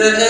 فإن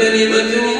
كلمة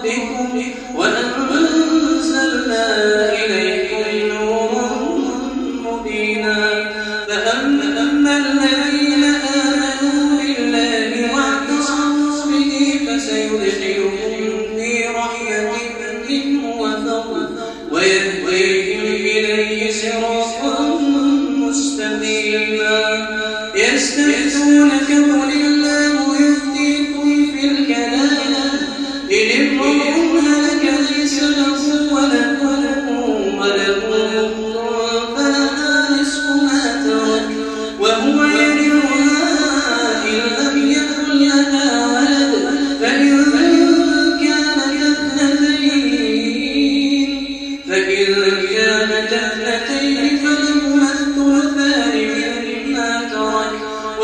ربكم وأنزلنا إليكم نورا مبينا. فأما الذين آمنوا بالله واعتصموا به فسيدخلون